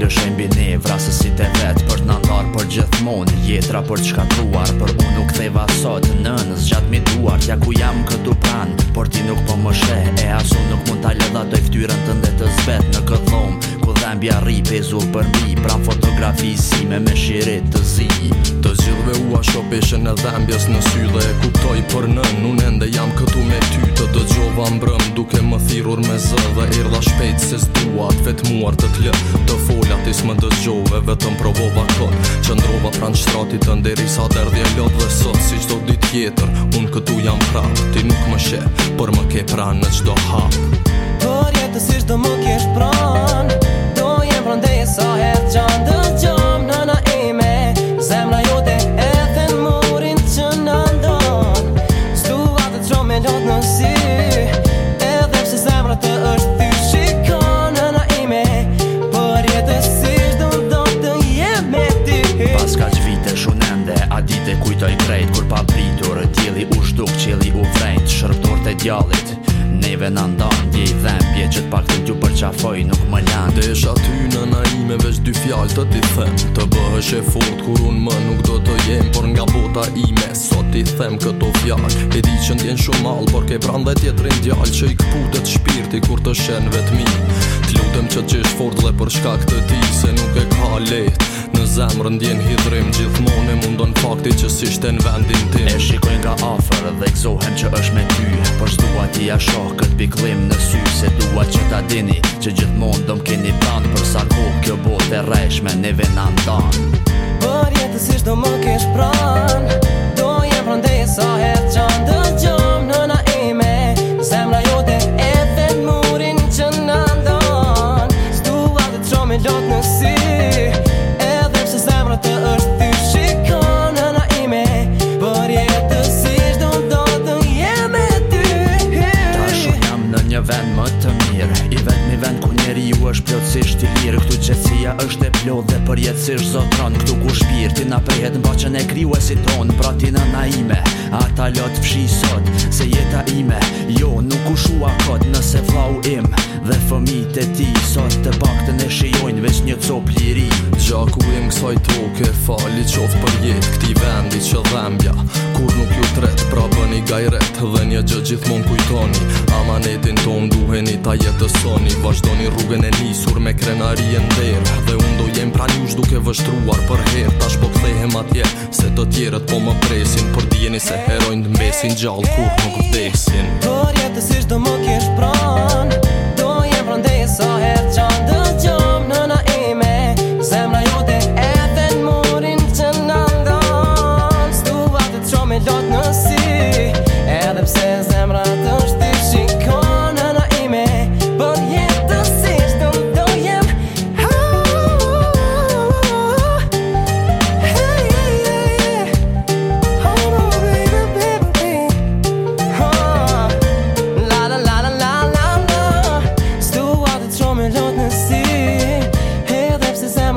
lëshen bi ne vrasës si të vetë Për të nëndarë për gjithmonë Jetra për të shkatruar Për unë nuk të eva sot Nënës gjatë mi duar Tja ku jam këtu pranë Por ti nuk po më shë E asu nuk mund t'a lëdha Doj ftyrën të ndetë të zbet Në këtë dhomë Ku dhembja ri pezu për mi Pra fotografi si me me shirit në dhembjes në sy dhe e kuptoj për nën Unë ende jam këtu me ty të dëgjova mbrëm duke më thirur me zë Dhe irla shpejt se s'dua të vetë muar të t'lë Të folja tis më dëgjove vetëm provova kër Qëndrova pranë shtratit të nderi sa derdhje lot dhe sot Si qdo dit tjetër unë këtu jam pran Ti nuk më shë për më ke pranë në qdo hap Por jetës ishtë dhe më kesh pran edhe se zemrë të është ty shikon në naime por jetës si është dëndon të një me ty paska që vitë e shunende a ditë e kujtoj krejt kur pa pritur e tjeli u shduk që u vrejt shërptur të djallit neve në ndonë djej dhem pje që të pak të gjupër qafoj nuk më lëndë dhe është aty në naime me vesh dy fjalë të t'i thëmë të bërë është e fort kur unë më nuk do të jem Por nga bota i me sot i them këto fjall E di që ndjen shumë malë Por ke pran dhe tjetërin e Që i këputet shpirti kur të shen vetëmi Të lutëm që të fort dhe për shka këtë ti Se nuk e ka letë Në zemë rëndjen hidrim Gjithmon e mundon fakti që si shten vendin tim E shikojnë ka afer dhe këzohen që është me ty Por shdua ti a shok shpiklim në sy se dua që ta dini Që gjithë mund do m'keni pranë Për sa ku kjo botë e reshme ne vena në danë Për jetës ishtë do më kesh pran Do jem prande sa herë që dë gjom në na ime Zemra jote e dhe murin që në ndon Së dua të të qomë në si Lodh dhe për jetë si zotron Këtu ku shpirë ti na prehet në bachën e kryu e si ton Pra ti në naime, ata lotë fshi sot Se jeta ime, jo nuk u shua kod Nëse flau im dhe fëmi të ti Sot të pak të në shiojnë veç një cop liri Gjaku im kësaj toke fali qoftë për jetë Këti vendi që dhembja, kur nuk ju tret Pra tani gajret dhe një gjë gjithmon kujtoni Amanetin ton duhen i ta jetësoni Vashdoni rrugën e nisur me krenari e nderë Dhe unë do jem pra njush duke vështruar për herë Tash po kthehem atje se të tjerët po më presin Për djeni se herojnë dëmbesin gjallë kur nuk vdesin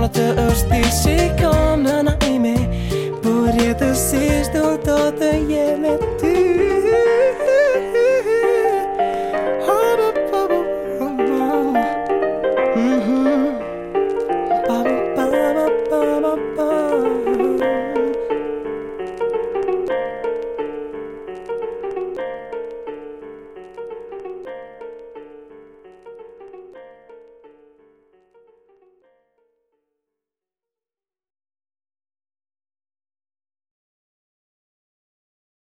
Eta të është